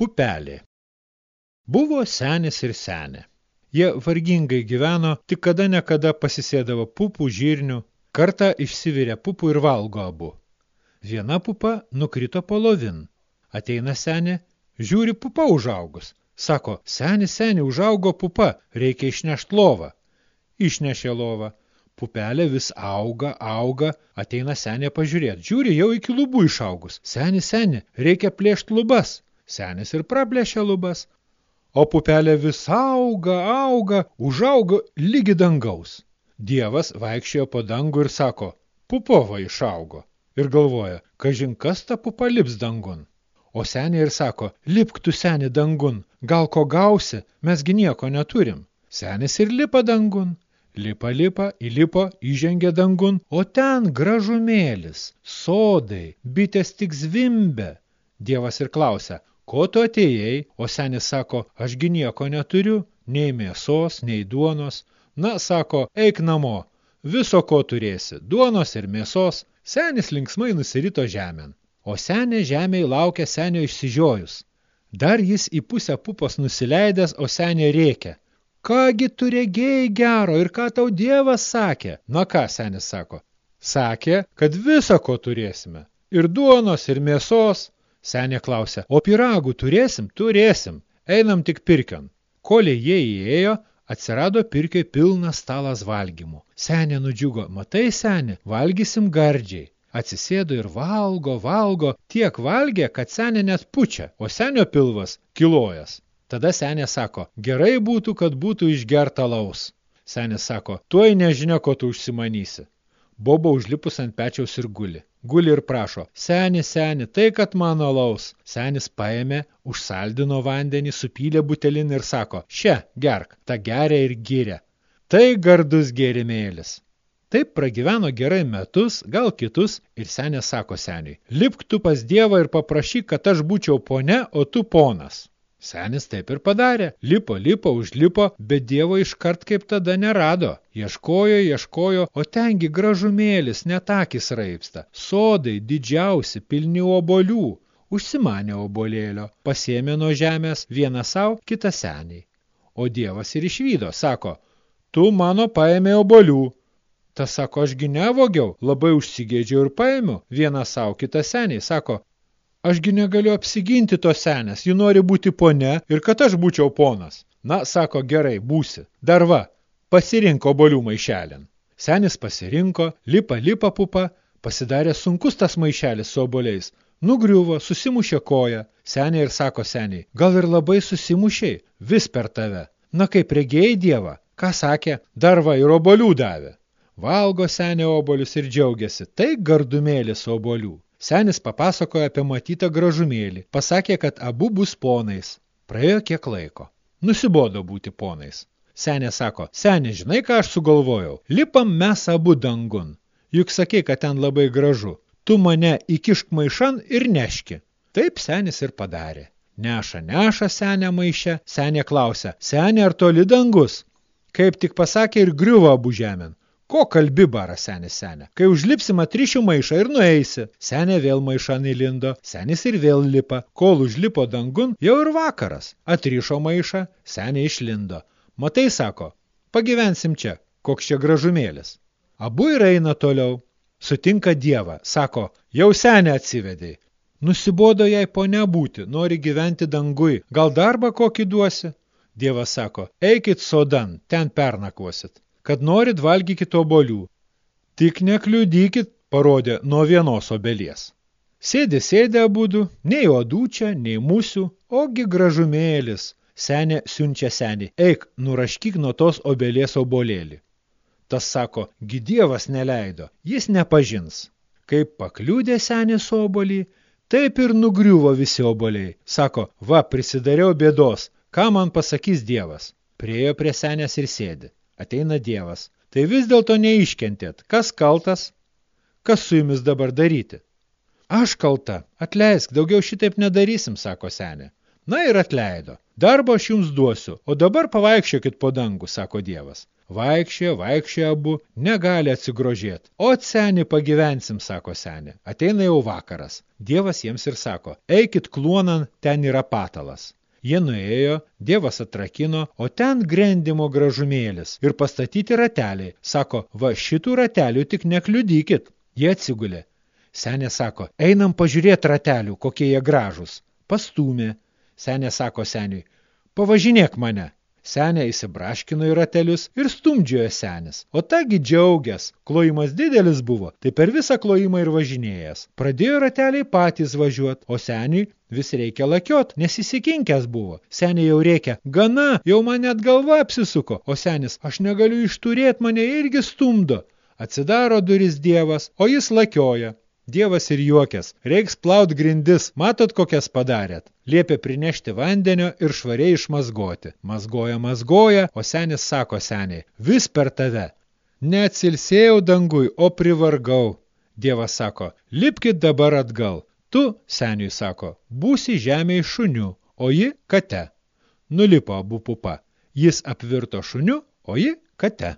Pupelė. Buvo senis ir senė. Jie vargingai gyveno, tik kada nekada pasisėdavo pupų, žirnių, kartą išsivirė pupų ir valgo abu. Viena pupa nukrito polovin. Ateina senė, žiūri pupa užaugus. Sako, seni, seni, užaugo pupa, reikia išnešt lovą. Išnešė lovą. Pupelė vis auga, auga, ateina senė pažiūrėti. Žiūri, jau iki lubų išaugus. Seni, seni, reikia plėšt lubas. Senis ir praplėšė lubas, o pupelė vis auga, auga, užaugo lygi dangaus. Dievas vaikščiojo po dangų ir sako, pupova išaugo. Ir galvoja, kažin kas ta pupa lips dangun. O senė ir sako, lipk tu seni dangun, gal ko gausi, mesgi nieko neturim. Senis ir lipa dangun. Lipa, lipa, įlipo, įžengė dangun, o ten gražumėlis, sodai, bitės tik zvimbė. Dievas ir klausia, ko tu atėjai, o senis sako, ašgi nieko neturiu, nei mėsos, nei duonos. Na, sako, eik namo, viso ko turėsi, duonos ir mėsos. Senis linksmai nusirito žemėn, o senė žemėje laukia senio išsižiojus. Dar jis į pusę pupos nusileidęs, o senė rėkia. Kągi tu regėjai gero ir ką tau Dievas sakė? Na ką, senis sako? Sakė, kad visą ko turėsime. Ir duonos, ir mėsos, Senė klausia, o piragų turėsim? Turėsim. Einam tik pirkion. Kolė jie įėjo, atsirado pirkiai pilnas stalas valgymų. Senė nudžiugo, matai senė, valgysim gardžiai. Atsisėdo ir valgo, valgo, tiek valgė, kad senė net pučia, o senio pilvas kilojas. Tada senė sako, gerai būtų, kad būtų išgerta laus. Senė sako, tuoj nežinia, ko tu užsimanysi. Boba užlipus ant pečiaus ir guli. Guli ir prašo, seni, seni, tai kad mano laus. Senis paėmė, užsaldino vandenį, supylė butelin ir sako, šia, gerk, ta geria ir giria. Tai gardus gėrimėlis. Taip pragyveno gerai metus, gal kitus, ir senė sako seniui, lipk tu pas Dievą ir paprašyk, kad aš būčiau pone, o tu ponas. Senis taip ir padarė. Lipo, lipo, užlipo, bet Dievo iškart kaip tada nerado. Ieškojo, ieškojo, o tengi gražumėlis, netakis raipsta. Sodai didžiausi, pilni obolių. Užsimanė obolėlio, pasėmė nuo žemės vieną savo, kitą seniai. O Dievas ir išvydo, sako, tu mano paėmė obolių. Tas sako, ašgi nevogiau, labai užsigėdžiau ir paėmiau. Vieną savo, kitą seniai, sako, Ašgi negaliu apsiginti to senės, ji nori būti pone ir kad aš būčiau ponas. Na, sako, gerai, būsi. Dar va, pasirinko bolių maišelin. Senis pasirinko, lipa, lipa pupa, pasidarė sunkus tas maišelis su oboliais. Nugriuvo, susimušė koją. Senė ir sako seniai, gal ir labai susimušiai, vis per tave. Na kaip regėjai dievą, ką sakė, dar va ir obolių davė. Valgo senė obolius ir džiaugiasi, tai gardumėlis obolių. Senis papasakojo apie matytą gražumėlį, pasakė, kad abu bus ponais. Praėjo kiek laiko. Nusibodo būti ponais. Senė sako, senė, žinai, ką aš sugalvojau? Lipam mes abu dangun. Juk sakė, kad ten labai gražu. Tu mane įkišk maišan ir neški. Taip senis ir padarė. Neša, neša senę maišę, senė klausia, senė ar toli dangus? Kaip tik pasakė ir griuvo abu žemėn. Ko kalbi, bara senis senė? Kai užlipsim atrišiu maišą ir nueisi. Senė vėl maišan įlindo, senis ir vėl lipa. Kol užlipo dangun, jau ir vakaras. Atrišo maišą, senė išlindo. Matai, sako, pagyvensim čia, koks čia gražumėlis. Abu ir eina toliau. Sutinka dievą, sako, jau senė atsivedėjai. Nusibodo jai ponia būti, nori gyventi dangui, gal darbą kokį duosi? Dievas sako, eikit sodan, ten pernakvosit kad norit valgykit obolių. Tik nekliudykit, parodė nuo vienos obelies. Sėdė, sėdė abudu, nei odų čia, nei musių, ogi gražumėlis. Senė siunčia senį, eik, nuraškyk nuo tos obelės obolėlį. Tas sako, gi dievas neleido, jis nepažins. Kaip pakliūdė senis obolį, taip ir nugriuvo visi oboliai. Sako, va, prisidariau bėdos, ką man pasakys dievas. Priejo prie senės ir sėdi. Ateina Dievas. Tai vis dėlto neiškentėt. Kas kaltas? Kas su jumis dabar daryti? Aš kalta. Atleisk, daugiau šitaip nedarysim, sako senė. Na ir atleido. Darbo aš jums duosiu, o dabar pavaikščiokit po dangų, sako Dievas. Vaikščia, vaikščia abu, negali atsigrožėti. O seni pagyvensim, sako senė. Ateina jau vakaras. Dievas jiems ir sako, eikit kluonan, ten yra patalas. Jie nuėjo, dievas atrakino, o ten grendimo gražumėlis ir pastatyti rateliai. Sako, va šitų ratelių tik nekliudykit. Jie atsigulė. Senė sako, einam pažiūrėti ratelių, kokie jie gražus. Pastūmė. Senė sako seniui, pavažinėk mane. Senė įsibraškino į ratelius ir stumdžiojo senis. O tagi džiaugias, klojimas didelis buvo, tai per visą klojimą ir važinėjęs. Pradėjo rateliai patys važiuot, o seniui vis reikia lakiot, nes įsikinkęs buvo. Senė jau reikia, gana, jau man net galva apsisuko, o senis, aš negaliu išturėt, mane irgi stumdo. Atsidaro duris dievas, o jis lakioja. Dievas ir juokės, reiks plaut grindis, matot kokias padarėt. Liepė prinešti vandenio ir švariai išmazgoti. Mazgoja, mazgoja, o senis sako seniai, vis per tave. Neatsilsėjau dangui, o privargau. Dievas sako, lipkit dabar atgal. Tu, seniui sako, būsi žemėj šuniu, o ji kate. Nulipo abu pupa. Jis apvirto šuniu, o ji kate.